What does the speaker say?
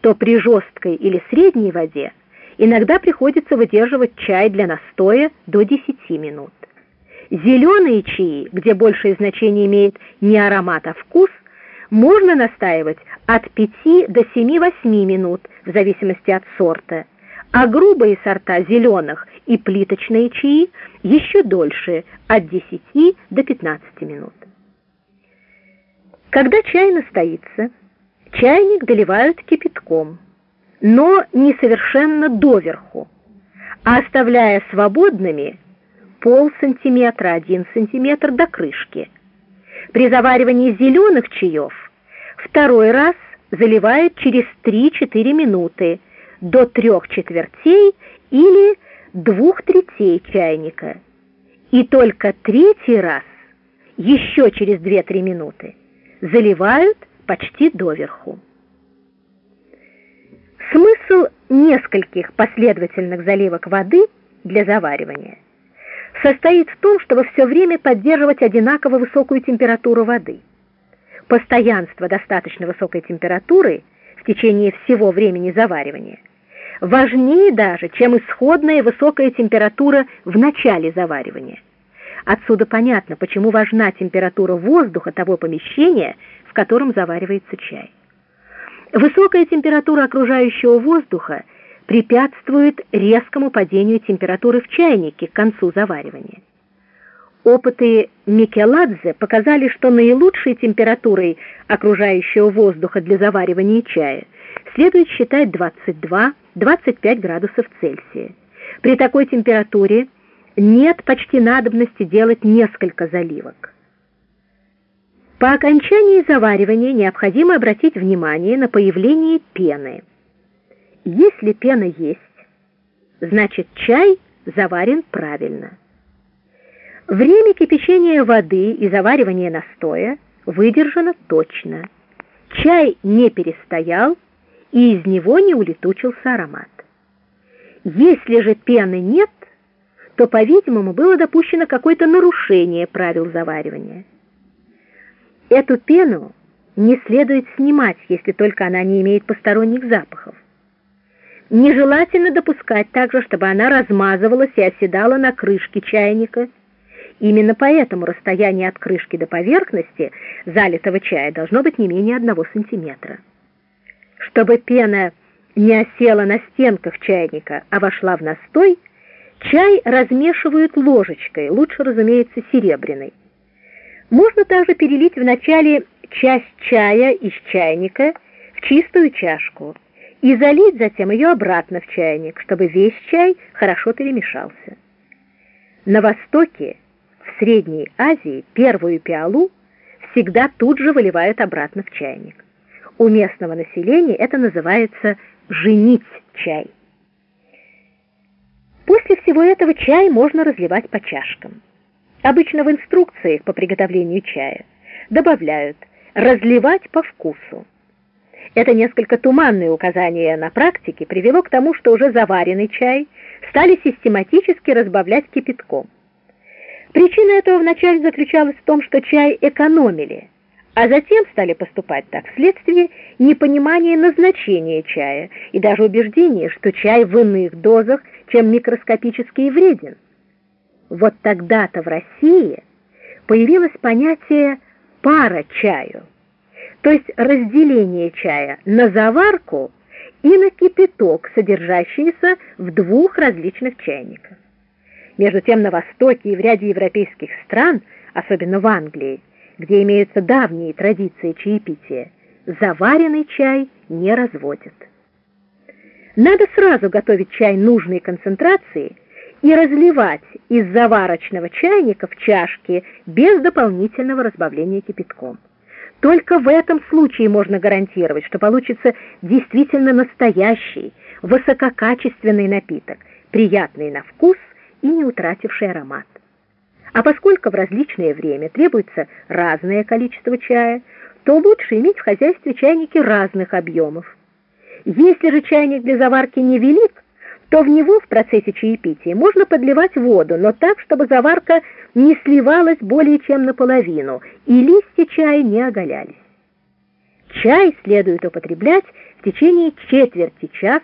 то при жесткой или средней воде иногда приходится выдерживать чай для настоя до 10 минут. Зеленые чаи, где большее значение имеет не аромат, а вкус, можно настаивать от 5 до 7-8 минут в зависимости от сорта, а грубые сорта зеленых и плиточные чаи еще дольше, от 10 до 15 минут. Когда чай настоится, чайник доливают кипятком, но не совершенно доверху, а оставляя свободными пол сантиметра, один сантиметр до крышки. При заваривании зеленых чаев второй раз заливают через 3-4 минуты до трех четвертей или двух третей чайника. И только третий раз, еще через 2-3 минуты, заливают почти доверху. Смысл нескольких последовательных заливок воды для заваривания состоит в том, чтобы все время поддерживать одинаково высокую температуру воды. Постоянство достаточно высокой температуры в течение всего времени заваривания важнее даже, чем исходная высокая температура в начале заваривания. Отсюда понятно, почему важна температура воздуха того помещения, котором заваривается чай. Высокая температура окружающего воздуха препятствует резкому падению температуры в чайнике к концу заваривания. Опыты Микеладзе показали, что наилучшей температурой окружающего воздуха для заваривания чая следует считать 22-25 градусов Цельсия. При такой температуре нет почти надобности делать несколько заливок. По окончании заваривания необходимо обратить внимание на появление пены. Если пена есть, значит чай заварен правильно. Время кипячения воды и заваривания настоя выдержано точно. Чай не перестоял, и из него не улетучился аромат. Если же пены нет, то, по-видимому, было допущено какое-то нарушение правил заваривания. Эту пену не следует снимать, если только она не имеет посторонних запахов. Нежелательно допускать также, чтобы она размазывалась и оседала на крышке чайника, Именно поэтому расстояние от крышки до поверхности залитого чая должно быть не менее одного сантиметра. Чтобы пена не осела на стенках чайника, а вошла в настой, чай размешивают ложечкой, лучше, разумеется, серебряной. Можно также перелить вначале часть чая из чайника в чистую чашку и залить затем ее обратно в чайник, чтобы весь чай хорошо перемешался. На Востоке в Средней Азии первую пиалу всегда тут же выливают обратно в чайник. У местного населения это называется «женить чай». После всего этого чай можно разливать по чашкам. Обычно в инструкциях по приготовлению чая добавляют «разливать по вкусу». Это несколько туманное указание на практике привело к тому, что уже заваренный чай стали систематически разбавлять кипятком. Причина этого вначале заключалась в том, что чай экономили, а затем стали поступать так вследствие непонимания назначения чая и даже убеждения, что чай в иных дозах, чем микроскопически вреден. Вот тогда-то в России появилось понятие «пара чаю», то есть разделение чая на заварку и на кипяток, содержащийся в двух различных чайниках. Между тем на Востоке и в ряде европейских стран, особенно в Англии, где имеются давние традиции чаепития, заваренный чай не разводят. Надо сразу готовить чай нужной концентрации и разливать из заварочного чайника в чашки без дополнительного разбавления кипятком. Только в этом случае можно гарантировать, что получится действительно настоящий, высококачественный напиток, приятный на вкус и не утративший аромат. А поскольку в различное время требуется разное количество чая, то лучше иметь в хозяйстве чайники разных объемов. Если же чайник для заварки невелик, то в него в процессе чаепития можно подливать воду, но так, чтобы заварка не сливалась более чем наполовину, и листья чая не оголялись. Чай следует употреблять в течение четверти часа